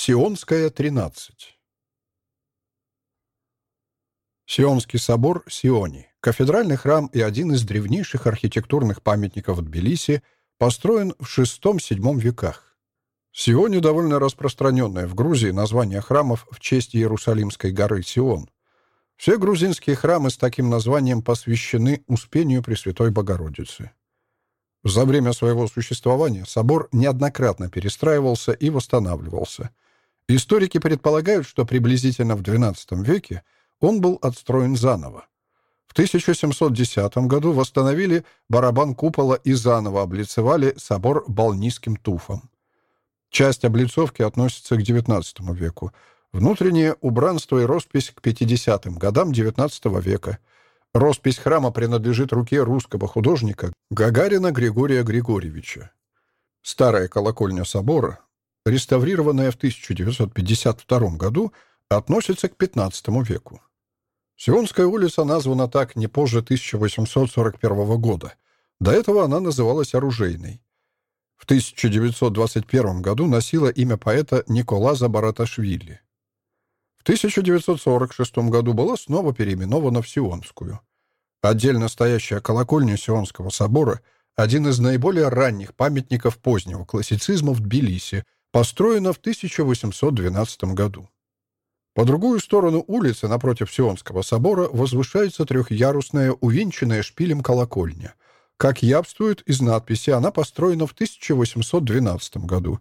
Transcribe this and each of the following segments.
Сионская, 13. Сионский собор Сиони, кафедральный храм и один из древнейших архитектурных памятников Тбилиси, построен в VI-VII веках. Сиони довольно распространенное в Грузии название храмов в честь Иерусалимской горы Сион. Все грузинские храмы с таким названием посвящены Успению Пресвятой Богородицы. За время своего существования собор неоднократно перестраивался и восстанавливался. Историки предполагают, что приблизительно в XII веке он был отстроен заново. В 1710 году восстановили барабан купола и заново облицевали собор балнийским туфом. Часть облицовки относится к XIX веку, внутреннее убранство и роспись к 50-м годам XIX века – Роспись храма принадлежит руке русского художника Гагарина Григория Григорьевича. Старая колокольня собора, реставрированная в 1952 году, относится к XV веку. Сионская улица названа так не позже 1841 года. До этого она называлась Оружейной. В 1921 году носила имя поэта Николаза Бараташвили. В 1946 году была снова переименована в Сионскую. Отдельно стоящая колокольня Сионского собора — один из наиболее ранних памятников позднего классицизма в Тбилиси, построена в 1812 году. По другую сторону улицы, напротив Сионского собора, возвышается трехъярусная, увенчанная шпилем колокольня. Как явствует из надписи, она построена в 1812 году.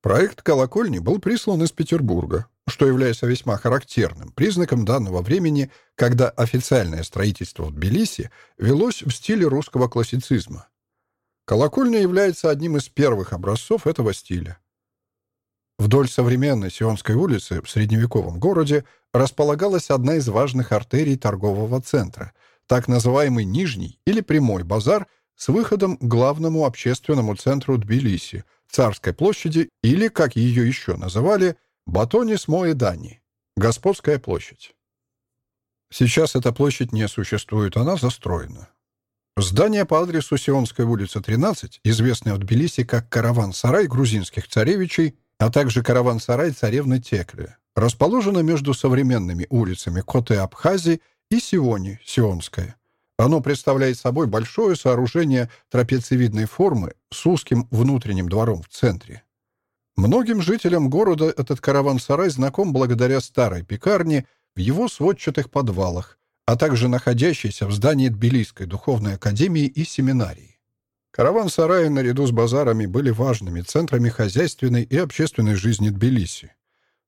Проект колокольни был прислан из Петербурга что является весьма характерным признаком данного времени, когда официальное строительство в Тбилиси велось в стиле русского классицизма. Колокольня является одним из первых образцов этого стиля. Вдоль современной Сионской улицы в средневековом городе располагалась одна из важных артерий торгового центра, так называемый Нижний или Прямой базар с выходом к главному общественному центру Тбилиси, Царской площади или, как ее еще называли, Батонис Моэдани. Господская площадь. Сейчас эта площадь не существует, она застроена. Здание по адресу Сионская улица, 13, известное в Тбилиси как караван-сарай грузинских царевичей, а также караван-сарай царевны Текли, расположено между современными улицами Коты-Абхазии и Сиони, Сионская. Оно представляет собой большое сооружение трапециевидной формы с узким внутренним двором в центре. Многим жителям города этот караван-сарай знаком благодаря старой пекарне в его сводчатых подвалах, а также находящейся в здании Тбилисской духовной академии и семинарии. Караван-сараи наряду с базарами были важными центрами хозяйственной и общественной жизни Тбилиси.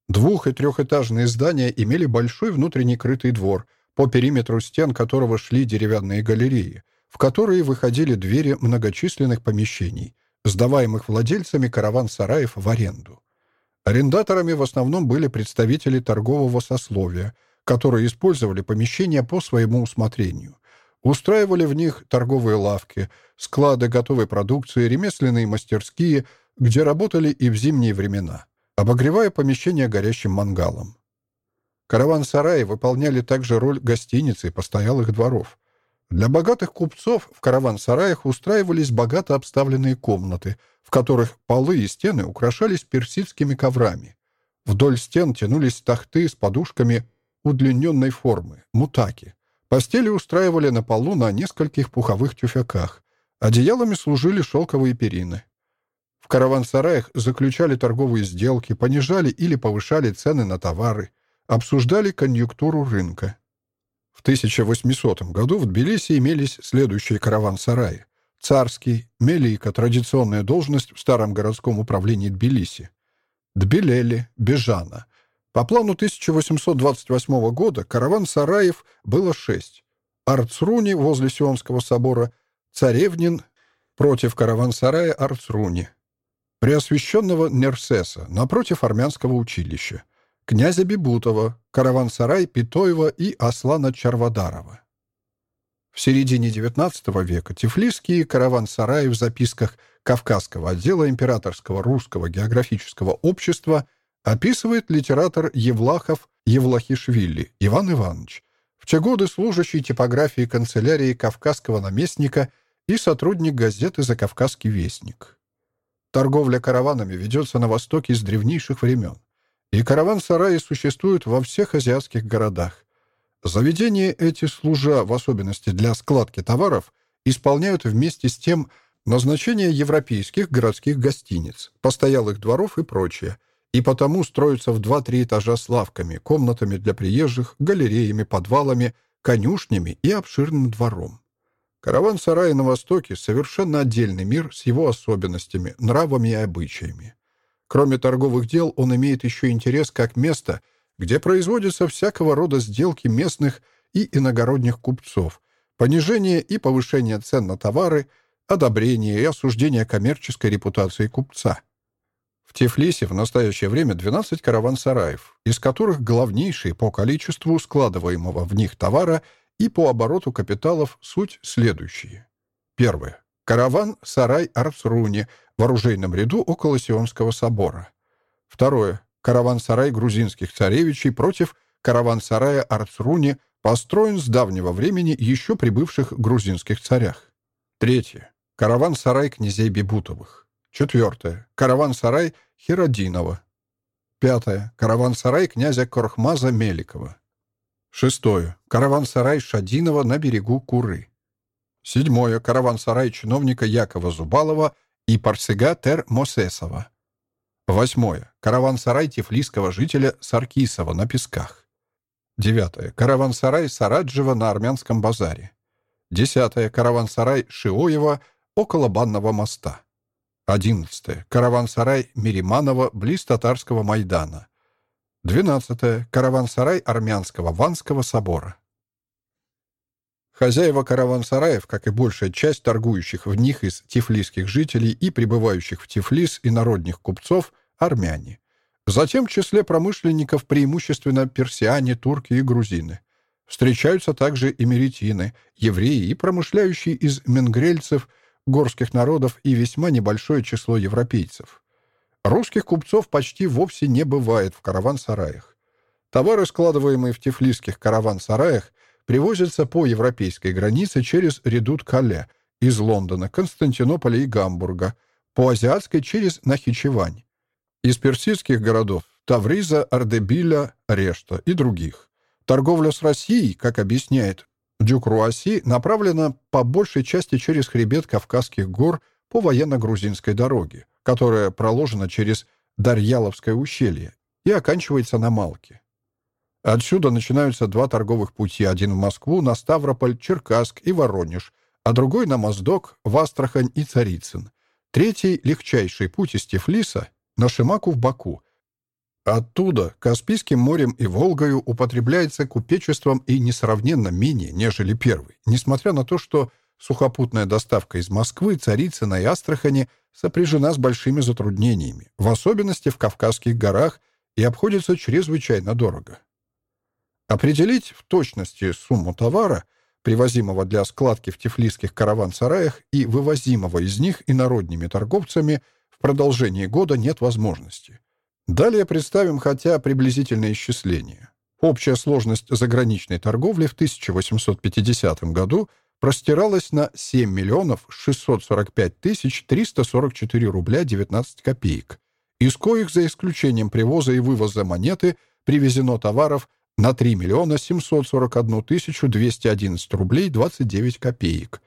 Двух- и трехэтажные здания имели большой внутренний крытый двор, по периметру стен которого шли деревянные галереи, в которые выходили двери многочисленных помещений, сдаваемых владельцами караван-сараев в аренду. Арендаторами в основном были представители торгового сословия, которые использовали помещения по своему усмотрению. Устраивали в них торговые лавки, склады готовой продукции, ремесленные мастерские, где работали и в зимние времена, обогревая помещения горящим мангалом. Караван-сараи выполняли также роль гостиницы и постоялых дворов. Для богатых купцов в караван-сараях устраивались богато обставленные комнаты, в которых полы и стены украшались персидскими коврами. Вдоль стен тянулись тахты с подушками удлиненной формы, мутаки. Постели устраивали на полу на нескольких пуховых тюфяках. Одеялами служили шелковые перины. В караван-сараях заключали торговые сделки, понижали или повышали цены на товары, обсуждали конъюнктуру рынка. В 1800 году в Тбилиси имелись следующие караван-сараи. Царский, Мелика, традиционная должность в старом городском управлении Тбилиси. Тбилели, Бежана. По плану 1828 года караван-сараев было шесть. Арцруни возле Сионского собора, Царевнин против караван-сарая Арцруни, Преосвященного Нерсеса напротив армянского училища, князя Бибутова, караван-сарай Питоева и Аслана Чарвадарова. В середине XIX века тифлисские караван-сараи в записках Кавказского отдела Императорского русского географического общества описывает литератор Евлахов Евлахишвили Иван Иванович, в те годы служащий типографии канцелярии Кавказского наместника и сотрудник газеты «Закавказский вестник». Торговля караванами ведется на Востоке с древнейших времен. и караван-сараи существуют во всех азиатских городах. Заведения эти, служа в особенности для складки товаров, исполняют вместе с тем назначение европейских городских гостиниц, постоялых дворов и прочее, и потому строятся в 2-3 этажа с лавками, комнатами для приезжих, галереями, подвалами, конюшнями и обширным двором. Караван-сарай на Востоке — совершенно отдельный мир с его особенностями, нравами и обычаями. Кроме торговых дел, он имеет еще интерес как место, где производятся всякого рода сделки местных и иногородних купцов, понижение и повышение цен на товары, одобрение и осуждение коммерческой репутации купца. В Тифлисе в настоящее время 12 караван-сараев, из которых главнейший по количеству складываемого в них товара – и по обороту капиталов суть следующие. Первое. Караван-сарай Арцруни в оружейном ряду около Сионского собора. Второе. Караван-сарай грузинских царевичей против караван-сарая Арцруни построен с давнего времени еще прибывших грузинских царях. Третье. Караван-сарай князей Бибутовых. Четвертое. Караван-сарай Хиродинова. Пятое. Караван-сарай князя Корхмаза Меликова. Шестое. Караван-сарай Шадинова на берегу Куры. Седьмое. Караван-сарай чиновника Якова Зубалова и Парсега Тер Мосесова. Восьмое. Караван-сарай тифлисского жителя Саркисова на Песках. Девятое. Караван-сарай Сараджева на Армянском базаре. Десятое. Караван-сарай Шиоева около Банного моста. Одиннадцатое. Караван-сарай Мириманова близ Татарского Майдана. 12. Караван-сарай Армянского Ванского собора. Хозяева караван-сараев, как и большая часть торгующих в них из тифлисских жителей и прибывающих в Тифлис и народних купцов, армяне. Затем в числе промышленников преимущественно персиане, турки и грузины. Встречаются также эмеретины, евреи и промышляющие из менгрельцев, горских народов и весьма небольшое число европейцев. Русских купцов почти вовсе не бывает в караван-сараях. Товары, складываемые в тифлисских караван-сараях, привозятся по европейской границе через Редут-Кале из Лондона, Константинополя и Гамбурга, по азиатской через Нахичевань, из персидских городов Тавриза, Ардебиля, Решта и других. Торговля с Россией, как объясняет Дюкруаси, направлена по большей части через хребет Кавказских гор по военно-грузинской дороге которая проложена через Дарьяловское ущелье и оканчивается на Малке. Отсюда начинаются два торговых пути, один в Москву, на Ставрополь, Черкасск и Воронеж, а другой на Моздок, в Астрахань и Царицын. Третий — легчайший путь из Тифлиса на Шимаку в Баку. Оттуда Каспийским морем и Волгою употребляется купечеством и несравненно менее, нежели первый, несмотря на то, что Сухопутная доставка из Москвы, Царицына и Астрахани сопряжена с большими затруднениями, в особенности в Кавказских горах, и обходится чрезвычайно дорого. Определить в точности сумму товара, привозимого для складки в тифлисских караван-сараях и вывозимого из них инородними торговцами, в продолжении года нет возможности. Далее представим хотя приблизительное исчисление. Общая сложность заграничной торговли в 1850 году – простиралась на 7 миллионов 645 тысяч 344 рубля 19 копеек, из коих, за исключением привоза и вывоза монеты, привезено товаров на 3 миллиона 741 тысячу 211 рублей 29 копеек.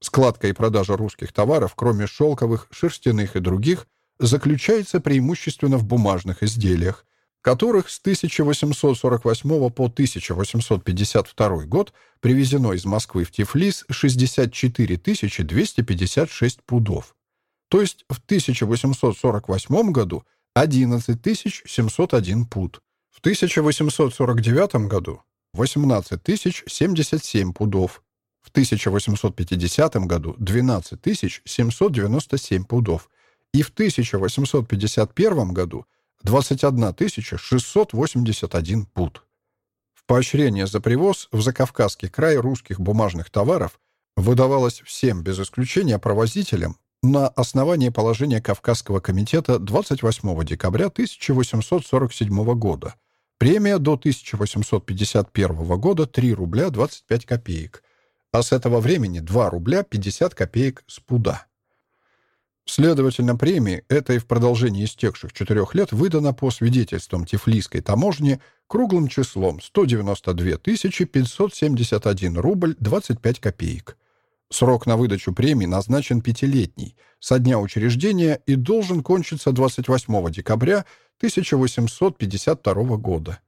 Складка и продажа русских товаров, кроме шелковых, шерстяных и других, заключается преимущественно в бумажных изделиях, которых с 1848 по 1852 год привезено из Москвы в Тифлис 64 256 пудов, то есть в 1848 году 11 701 пуд, в 1849 году 18 077 пудов, в 1850 году 12 797 пудов и в 1851 году – 21 681 пут. В поощрение за привоз в Закавказский край русских бумажных товаров выдавалось всем, без исключения провозителям, на основании положения Кавказского комитета 28 декабря 1847 года. Премия до 1851 года 3 рубля 25 копеек, а с этого времени 2 рубля 50 копеек с пуда. Следовательно, премии этой в продолжении истекших четырех лет выдано по свидетельствам Тифлисской таможни круглым числом 192 571 рубль 25 копеек. Срок на выдачу премий назначен пятилетний, со дня учреждения и должен кончиться 28 декабря 1852 года.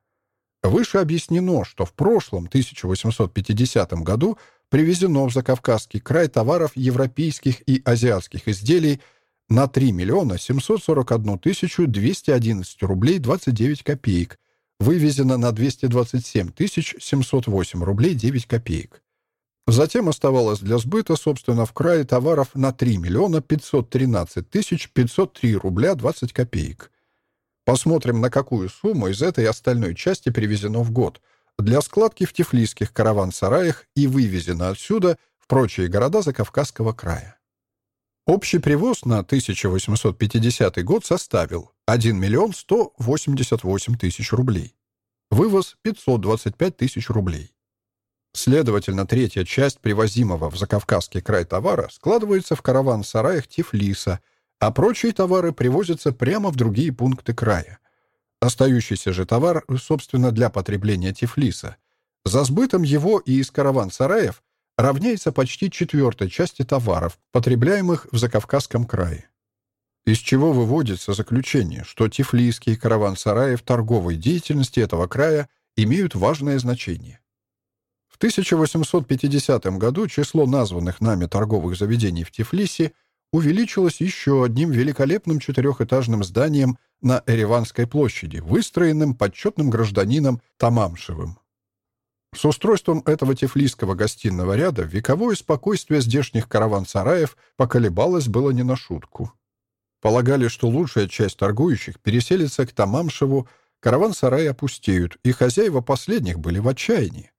Выше объяснено, что в прошлом 1850 году привезено в Закавказский край товаров европейских и азиатских изделий на 3 миллиона 741 тысячу 211 рублей 29 копеек, вывезено на 227 тысяч 708 рублей 9 копеек. Затем оставалось для сбыта, собственно, в крае товаров на 3 миллиона 513 тысяч 503 рубля 20 копеек. Посмотрим, на какую сумму из этой остальной части привезено в год – для складки в тифлисских караван-сараях и вывезено отсюда в прочие города Закавказского края. Общий привоз на 1850 год составил 1 миллион 188 тысяч рублей. Вывоз — 525 тысяч рублей. Следовательно, третья часть привозимого в Закавказский край товара складывается в караван-сараях Тифлиса, а прочие товары привозятся прямо в другие пункты края. Остающийся же товар, собственно, для потребления Тифлиса. За сбытом его и из караван-сараев равняется почти четвертой части товаров, потребляемых в Закавказском крае. Из чего выводится заключение, что тифлисские караван-сараи в торговой деятельности этого края имеют важное значение. В 1850 году число названных нами торговых заведений в Тифлисе увеличилось еще одним великолепным четырехэтажным зданием на Эреванской площади, выстроенным почетным гражданином Тамамшевым. С устройством этого тифлисского гостиного ряда вековое спокойствие здешних караван-сараев поколебалось было не на шутку. Полагали, что лучшая часть торгующих переселится к Тамамшеву, караван-сараи опустеют, и хозяева последних были в отчаянии.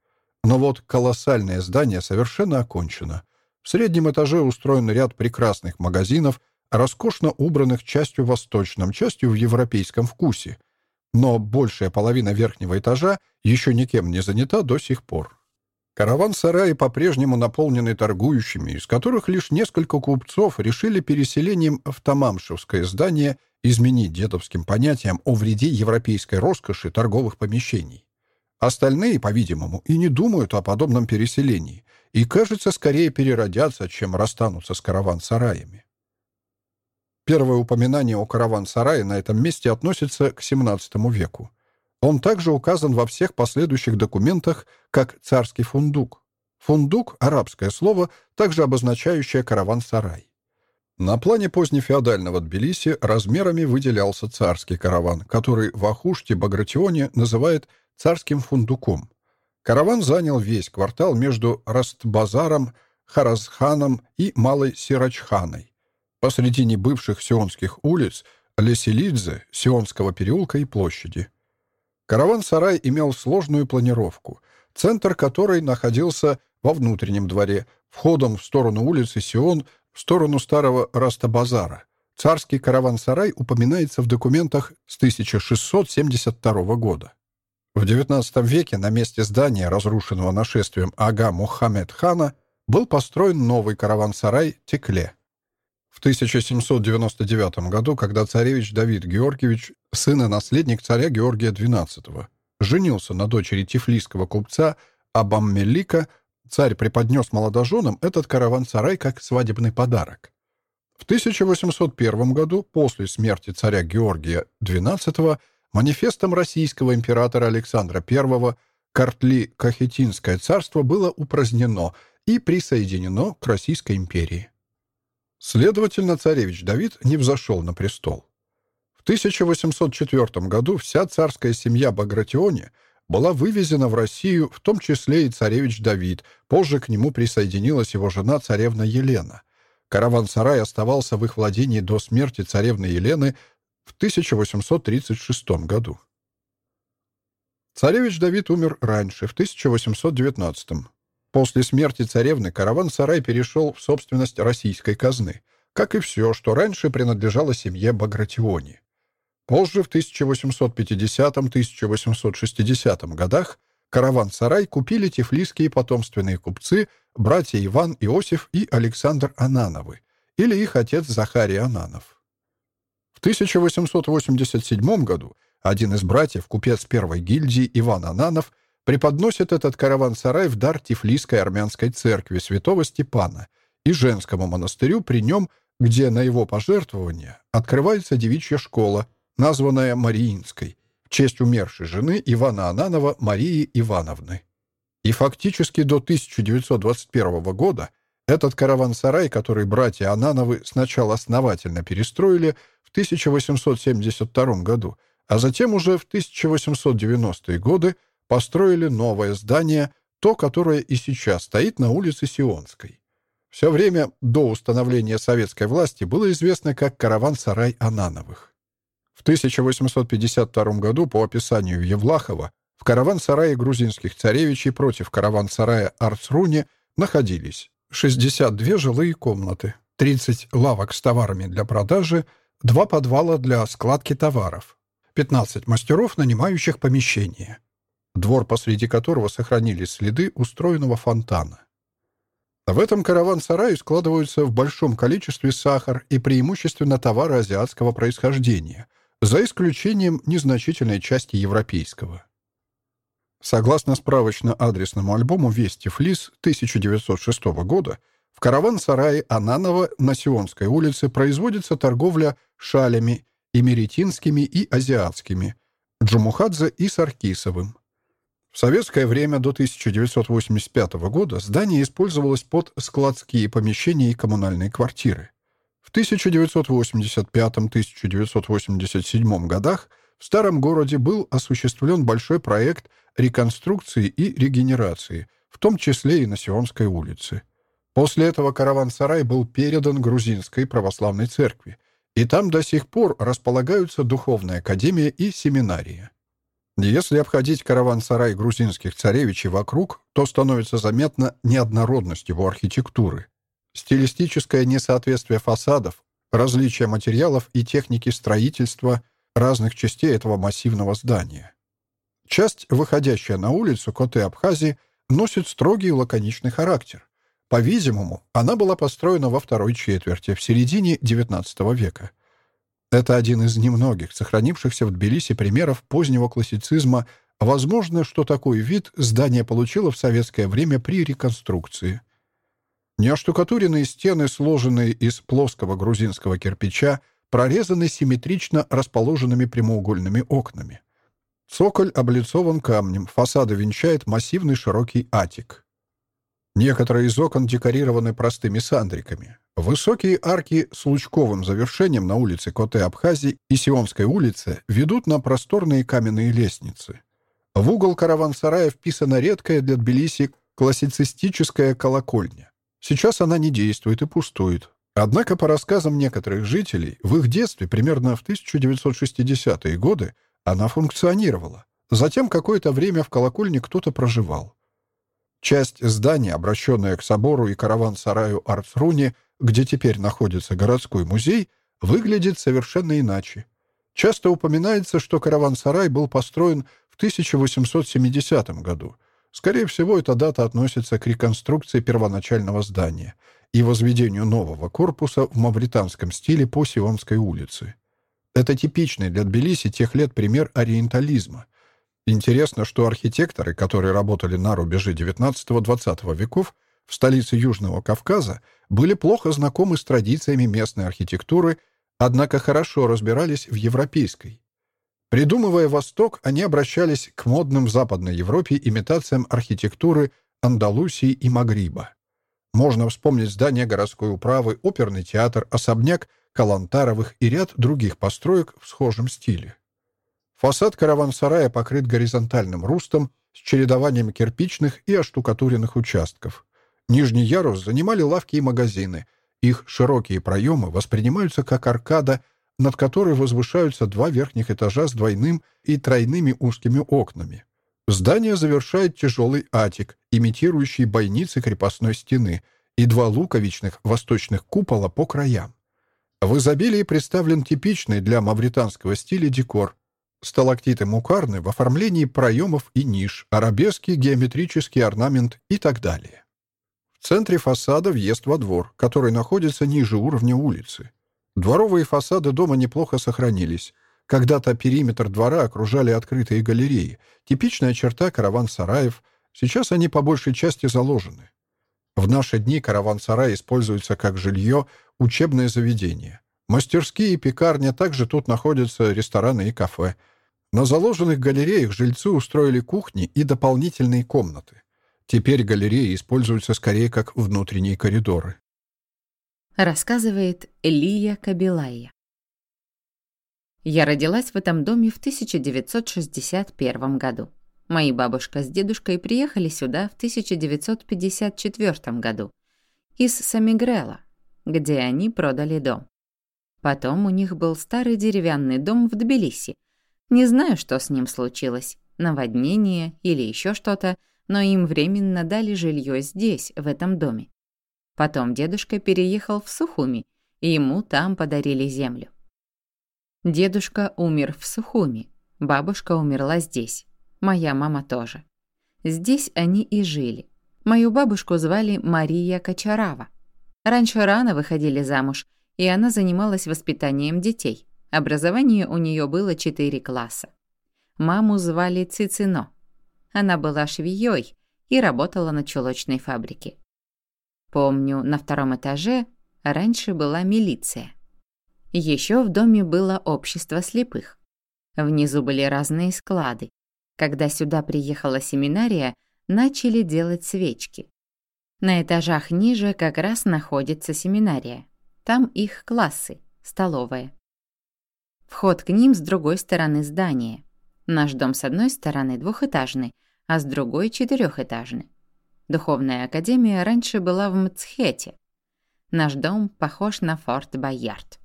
Но вот колоссальное здание совершенно окончено. В среднем этаже устроен ряд прекрасных магазинов, роскошно убранных частью восточном, частью в европейском вкусе. Но большая половина верхнего этажа еще никем не занята до сих пор. Караван-сараи по-прежнему наполнены торгующими, из которых лишь несколько купцов решили переселением в Тамамшевское здание изменить дедовским понятиям о вреде европейской роскоши торговых помещений. Остальные, по-видимому, и не думают о подобном переселении, и, кажется, скорее переродятся, чем расстанутся с караван-сараями. Первое упоминание о караван-сарае на этом месте относится к XVII веку. Он также указан во всех последующих документах как царский фундук. Фундук — арабское слово, также обозначающее караван-сарай. На плане позднефеодального Тбилиси размерами выделялся царский караван, который в Ахуште-Багратионе называют царским фундуком. Караван занял весь квартал между Растбазаром, Харазханом и Малой Сирачханой. Посредине бывших сионских улиц Леселидзе, Сионского переулка и площади. Караван-сарай имел сложную планировку, центр которой находился во внутреннем дворе, входом в сторону улицы Сион, в сторону старого Растабазара. Царский караван-сарай упоминается в документах с 1672 года. В XIX веке на месте здания, разрушенного нашествием Ага Мухаммед хана, был построен новый караван-сарай Текле. В 1799 году, когда царевич Давид Георгиевич, сын и наследник царя Георгия XII, женился на дочери тифлисского купца Абаммелика, царь преподнес молодоженам этот караван-сарай как свадебный подарок. В 1801 году, после смерти царя Георгия XII, манифестом российского императора Александра I Картли-Кахетинское царство было упразднено и присоединено к Российской империи. Следовательно, царевич Давид не взошел на престол. В 1804 году вся царская семья Багратиони была вывезена в Россию, в том числе и царевич Давид, позже к нему присоединилась его жена царевна Елена. Караван-сарай оставался в их владении до смерти царевны Елены в 1836 году. Царевич Давид умер раньше, в 1819 После смерти царевны караван-сарай перешел в собственность российской казны, как и все, что раньше принадлежало семье Багратиони. Позже, в 1850-1860 годах, караван-сарай купили тифлисские потомственные купцы, братья Иван Иосиф и Александр Анановы, или их отец Захарий Ананов. В 1887 году один из братьев, купец первой гильдии Иван Ананов, преподносит этот караван-сарай в дар Тифлисской армянской церкви святого Степана и женскому монастырю при нем, где на его пожертвование открывается девичья школа, названная Мариинской, в честь умершей жены Ивана Ананова Марии Ивановны. И фактически до 1921 года этот караван-сарай, который братья Анановы сначала основательно перестроили в 1872 году, а затем уже в 1890-е годы построили новое здание, то, которое и сейчас стоит на улице Сионской. Все время до установления советской власти было известно как караван-сарай Анановых. В 1852 году, по описанию Евлахова, в караван-сарае грузинских царевичей против караван-сарая Арцруни находились 62 жилые комнаты, 30 лавок с товарами для продажи, два подвала для складки товаров, 15 мастеров, нанимающих помещения, двор, посреди которого сохранились следы устроенного фонтана. В этом караван-сарае складываются в большом количестве сахар и преимущественно товары азиатского происхождения, за исключением незначительной части европейского. Согласно справочно-адресному альбому «Вести Флис» 1906 года, в караван-сарае Ананова на Сионской улице производится торговля шалями, имеретинскими и азиатскими, Джумухадзе и Саркисовым. В советское время до 1985 года здание использовалось под складские помещения и коммунальные квартиры. В 1985-1987 годах в старом городе был осуществлен большой проект реконструкции и регенерации, в том числе и на Сионской улице. После этого караван-сарай был передан грузинской православной церкви, и там до сих пор располагаются духовная академия и семинария. Если обходить караван-сарай грузинских царевичей вокруг, то становится заметна неоднородность его архитектуры. Стилистическое несоответствие фасадов, различие материалов и техники строительства разных частей этого массивного здания. Часть, выходящая на улицу Коты-Абхазии, носит строгий лаконичный характер. По-видимому, она была построена во второй четверти, в середине XIX века. Это один из немногих сохранившихся в Тбилиси примеров позднего классицизма. Возможно, что такой вид здание получило в советское время при реконструкции. Неоштукатуренные стены, сложенные из плоского грузинского кирпича, прорезаны симметрично расположенными прямоугольными окнами. Цоколь облицован камнем, фасады венчает массивный широкий атик. Некоторые из окон декорированы простыми сандриками. Высокие арки с лучковым завершением на улице Коте-Абхазии и Сионской улице ведут на просторные каменные лестницы. В угол караван-сарая вписана редкая для Тбилиси классицистическая колокольня. Сейчас она не действует и пустует. Однако, по рассказам некоторых жителей, в их детстве, примерно в 1960-е годы, она функционировала. Затем какое-то время в колокольне кто-то проживал. Часть здания, обращенная к собору и караван-сараю Арцруни, где теперь находится городской музей, выглядит совершенно иначе. Часто упоминается, что караван-сарай был построен в 1870 году. Скорее всего, эта дата относится к реконструкции первоначального здания и возведению нового корпуса в мавританском стиле по Сионской улице. Это типичный для Тбилиси тех лет пример ориентализма. Интересно, что архитекторы, которые работали на рубеже XIX-XX веков, в столице Южного Кавказа были плохо знакомы с традициями местной архитектуры, однако хорошо разбирались в европейской. Придумывая Восток, они обращались к модным в Западной Европе имитациям архитектуры Андалусии и Магриба. Можно вспомнить здание городской управы, оперный театр, особняк Калантаровых и ряд других построек в схожем стиле. Фасад караван-сарая покрыт горизонтальным рустом с чередованием кирпичных и оштукатуренных участков. Нижний ярус занимали лавки и магазины. Их широкие проемы воспринимаются как аркада, над которой возвышаются два верхних этажа с двойным и тройными узкими окнами. Здание завершает тяжелый атик, имитирующий бойницы крепостной стены, и два луковичных восточных купола по краям. В изобилии представлен типичный для мавританского стиля декор. Сталактиты мукарны в оформлении проемов и ниш, арабески, геометрический орнамент и так далее. В центре фасада въезд во двор, который находится ниже уровня улицы. Дворовые фасады дома неплохо сохранились. Когда-то периметр двора окружали открытые галереи, типичная черта караван-сараев. Сейчас они по большей части заложены. В наши дни караван-сарай используется как жилье, учебное заведение. Мастерские и пекарня, также тут находятся рестораны и кафе. На заложенных галереях жильцы устроили кухни и дополнительные комнаты. Теперь галереи используются скорее как внутренние коридоры. Рассказывает Элия Кабилая. Я родилась в этом доме в 1961 году. Мои бабушка с дедушкой приехали сюда в 1954 году из Самигрела, где они продали дом. Потом у них был старый деревянный дом в Тбилиси. Не знаю, что с ним случилось, наводнение или еще что-то, но им временно дали жилье здесь, в этом доме. Потом дедушка переехал в Сухуми, и ему там подарили землю. Дедушка умер в Сухуми, бабушка умерла здесь, моя мама тоже. Здесь они и жили. Мою бабушку звали Мария Кочарава. Раньше рано выходили замуж, и она занималась воспитанием детей. Образование у нее было четыре класса. Маму звали Цицино. Она была швеей и работала на чулочной фабрике. Помню, на втором этаже раньше была милиция. Еще в доме было общество слепых. Внизу были разные склады. Когда сюда приехала семинария, начали делать свечки. На этажах ниже как раз находится семинария. Там их классы, столовая. Вход к ним с другой стороны здания. Наш дом с одной стороны двухэтажный, а с другой четырехэтажный. Духовная академия раньше была в Мцхете. Наш дом похож на форт Боярд.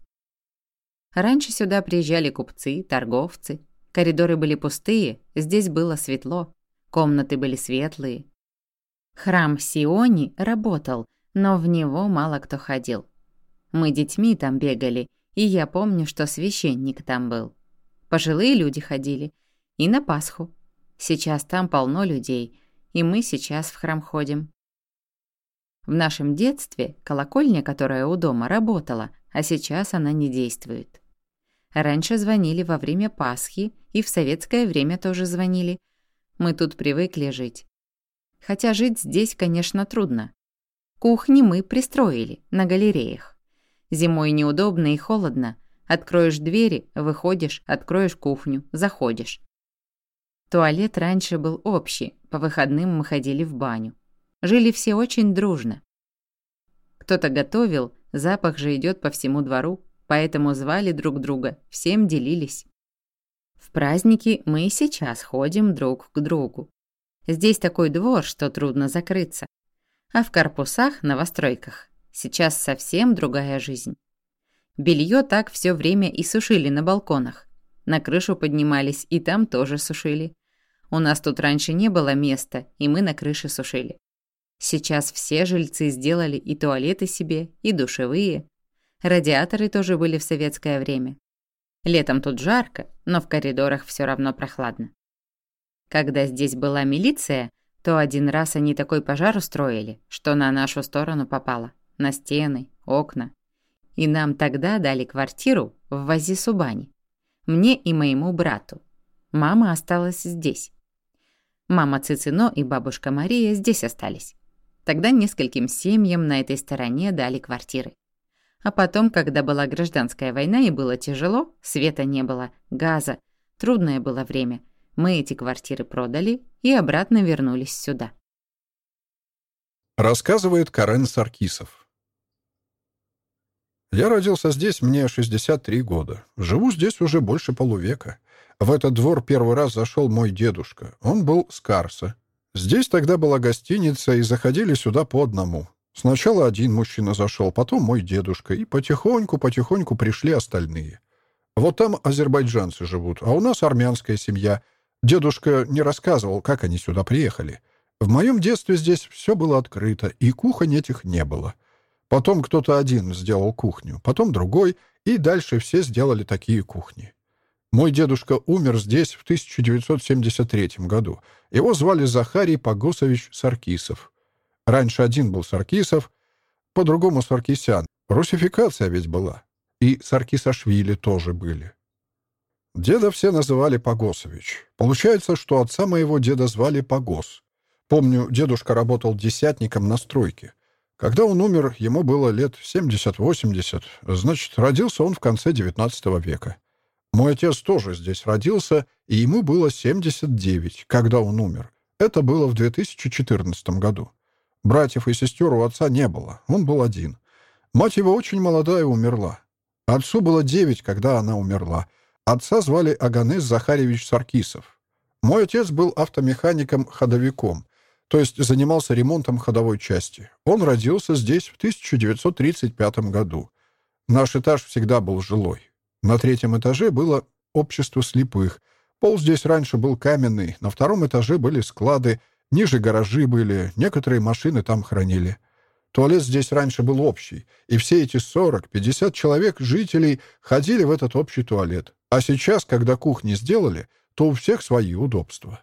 Раньше сюда приезжали купцы, торговцы. Коридоры были пустые, здесь было светло. Комнаты были светлые. Храм Сиони работал, но в него мало кто ходил. Мы детьми там бегали, и я помню, что священник там был. Пожилые люди ходили. И на Пасху. Сейчас там полно людей, и мы сейчас в храм ходим. В нашем детстве колокольня, которая у дома, работала, а сейчас она не действует. Раньше звонили во время Пасхи, и в советское время тоже звонили. Мы тут привыкли жить. Хотя жить здесь, конечно, трудно. Кухни мы пристроили на галереях. Зимой неудобно и холодно. Откроешь двери, выходишь, откроешь кухню, заходишь. Туалет раньше был общий, по выходным мы ходили в баню. Жили все очень дружно. Кто-то готовил, запах же идет по всему двору, поэтому звали друг друга, всем делились. В праздники мы и сейчас ходим друг к другу. Здесь такой двор, что трудно закрыться. А в корпусах, новостройках, сейчас совсем другая жизнь. Белье так все время и сушили на балконах. На крышу поднимались и там тоже сушили. У нас тут раньше не было места, и мы на крыше сушили. Сейчас все жильцы сделали и туалеты себе, и душевые. Радиаторы тоже были в советское время. Летом тут жарко, но в коридорах все равно прохладно. Когда здесь была милиция, то один раз они такой пожар устроили, что на нашу сторону попало. На стены, окна. И нам тогда дали квартиру в Вази-Субани мне и моему брату. Мама осталась здесь. Мама Цицino и бабушка Мария здесь остались. Тогда нескольким семьям на этой стороне дали квартиры. А потом, когда была гражданская война и было тяжело, света не было, газа, трудное было время, мы эти квартиры продали и обратно вернулись сюда. Рассказывает Карен Саркисов. Я родился здесь, мне 63 года. Живу здесь уже больше полувека. В этот двор первый раз зашел мой дедушка. Он был с Карса. Здесь тогда была гостиница, и заходили сюда по одному. Сначала один мужчина зашел, потом мой дедушка, и потихоньку-потихоньку пришли остальные. Вот там азербайджанцы живут, а у нас армянская семья. Дедушка не рассказывал, как они сюда приехали. В моем детстве здесь все было открыто, и кухонь этих не было. Потом кто-то один сделал кухню, потом другой, и дальше все сделали такие кухни. Мой дедушка умер здесь в 1973 году. Его звали Захарий Погосович Саркисов. Раньше один был Саркисов, по-другому Саркисян. Русификация ведь была. И Саркисашвили тоже были. Деда все называли Погосович. Получается, что отца моего деда звали Погос. Помню, дедушка работал десятником на стройке. Когда он умер, ему было лет 70-80, значит, родился он в конце XIX века. Мой отец тоже здесь родился, и ему было 79, когда он умер. Это было в 2014 году. Братьев и сестер у отца не было, он был один. Мать его очень молодая умерла. Отцу было 9, когда она умерла. Отца звали Аганес Захаревич Саркисов. Мой отец был автомехаником-ходовиком, то есть занимался ремонтом ходовой части. Он родился здесь в 1935 году. Наш этаж всегда был жилой. На третьем этаже было общество слепых. Пол здесь раньше был каменный, на втором этаже были склады, ниже гаражи были, некоторые машины там хранили. Туалет здесь раньше был общий, и все эти 40-50 человек, жителей, ходили в этот общий туалет. А сейчас, когда кухни сделали, то у всех свои удобства.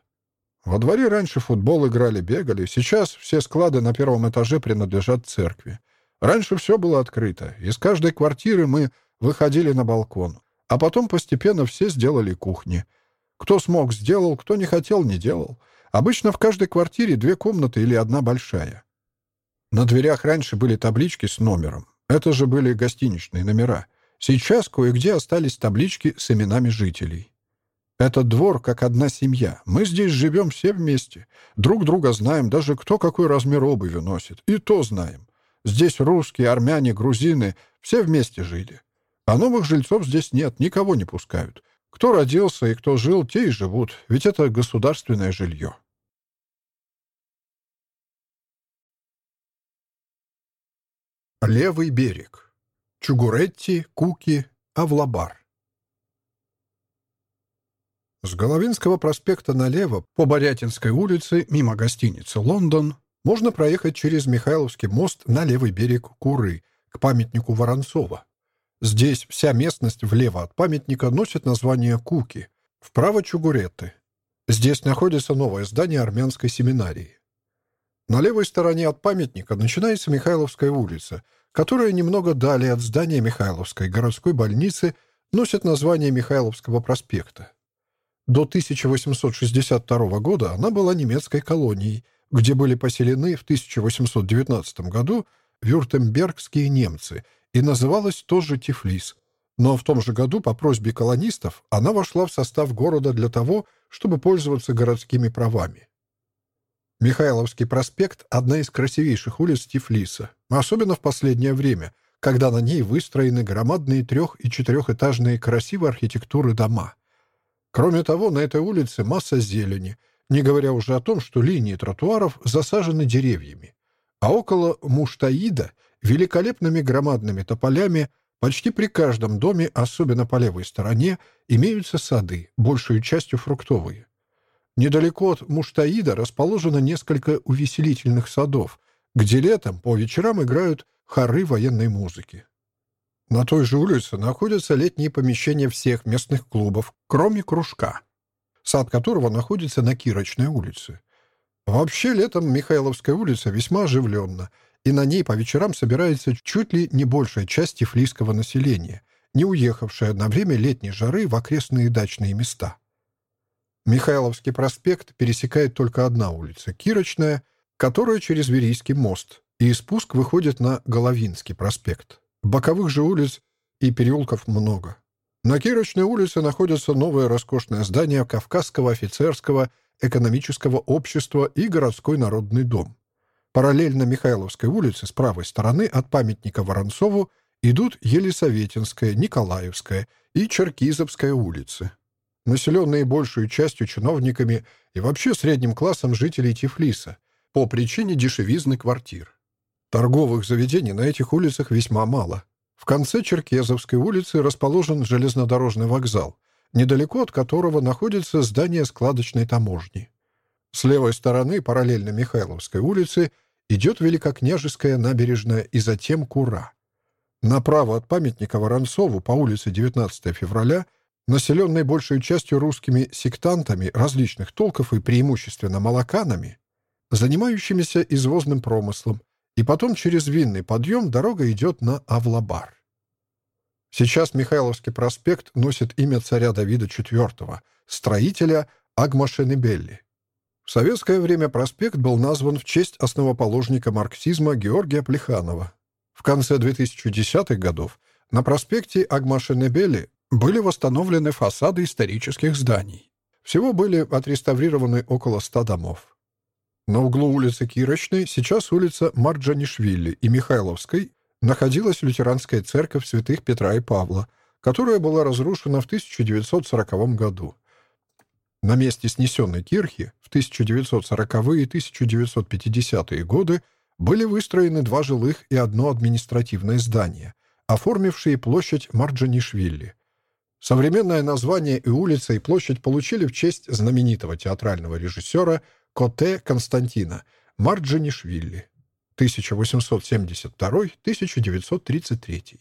Во дворе раньше футбол играли, бегали. Сейчас все склады на первом этаже принадлежат церкви. Раньше все было открыто. Из каждой квартиры мы выходили на балкон. А потом постепенно все сделали кухни. Кто смог, сделал, кто не хотел, не делал. Обычно в каждой квартире две комнаты или одна большая. На дверях раньше были таблички с номером. Это же были гостиничные номера. Сейчас кое-где остались таблички с именами жителей. Этот двор как одна семья. Мы здесь живем все вместе. Друг друга знаем, даже кто какой размер обуви носит. И то знаем. Здесь русские, армяне, грузины. Все вместе жили. А новых жильцов здесь нет, никого не пускают. Кто родился и кто жил, те и живут, ведь это государственное жилье. Левый берег. Чугуретти, Куки, Авлабар. С Головинского проспекта налево по Борятинской улице мимо гостиницы «Лондон» можно проехать через Михайловский мост на левый берег Куры к памятнику Воронцова. Здесь вся местность влево от памятника носит название Куки, вправо Чугуретты. Здесь находится новое здание армянской семинарии. На левой стороне от памятника начинается Михайловская улица, которая немного далее от здания Михайловской городской больницы носит название Михайловского проспекта. До 1862 года она была немецкой колонией, где были поселены в 1819 году вюртембергские немцы и называлась тоже Тифлис. Но в том же году по просьбе колонистов она вошла в состав города для того, чтобы пользоваться городскими правами. Михайловский проспект — одна из красивейших улиц Тифлиса, особенно в последнее время, когда на ней выстроены громадные трех- и четырехэтажные красивой архитектуры дома — Кроме того, на этой улице масса зелени, не говоря уже о том, что линии тротуаров засажены деревьями. А около Муштаида великолепными громадными тополями почти при каждом доме, особенно по левой стороне, имеются сады, большую частью фруктовые. Недалеко от Муштаида расположено несколько увеселительных садов, где летом по вечерам играют хоры военной музыки. На той же улице находятся летние помещения всех местных клубов, кроме кружка, сад которого находится на Кирочной улице. Вообще, летом Михайловская улица весьма оживленна, и на ней по вечерам собирается чуть ли не большая часть тифлийского населения, не уехавшая на время летней жары в окрестные дачные места. Михайловский проспект пересекает только одна улица — Кирочная, которая через Верийский мост, и спуск выходит на Головинский проспект. Боковых же улиц и переулков много. На Кирочной улице находится новое роскошное здание Кавказского офицерского экономического общества и городской народный дом. Параллельно Михайловской улице с правой стороны от памятника Воронцову идут Елисаветинская, Николаевская и Черкизовская улицы, населенные большей частью чиновниками и вообще средним классом жителей Тифлиса по причине дешевизны квартир. Торговых заведений на этих улицах весьма мало. В конце Черкезовской улицы расположен железнодорожный вокзал, недалеко от которого находится здание складочной таможни. С левой стороны, параллельно Михайловской улице, идет Великокняжеская набережная и затем Кура. Направо от памятника Воронцову по улице 19 февраля, населенной большей частью русскими сектантами различных толков и преимущественно молоканами, занимающимися извозным промыслом, и потом через винный подъем дорога идет на Авлабар. Сейчас Михайловский проспект носит имя царя Давида IV, строителя Агмашенебелли. В советское время проспект был назван в честь основоположника марксизма Георгия Плеханова. В конце 2010-х годов на проспекте Агмашенебели были восстановлены фасады исторических зданий. Всего были отреставрированы около 100 домов. На углу улицы Кирочной, сейчас улица Марджанишвили и Михайловской, находилась лютеранская церковь святых Петра и Павла, которая была разрушена в 1940 году. На месте снесенной кирхи в 1940-е и 1950-е годы были выстроены два жилых и одно административное здание, оформившие площадь Марджанишвили. Современное название и улица, и площадь получили в честь знаменитого театрального режиссера Коте Константина Марджанишвили. 1872-1933.